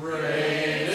Great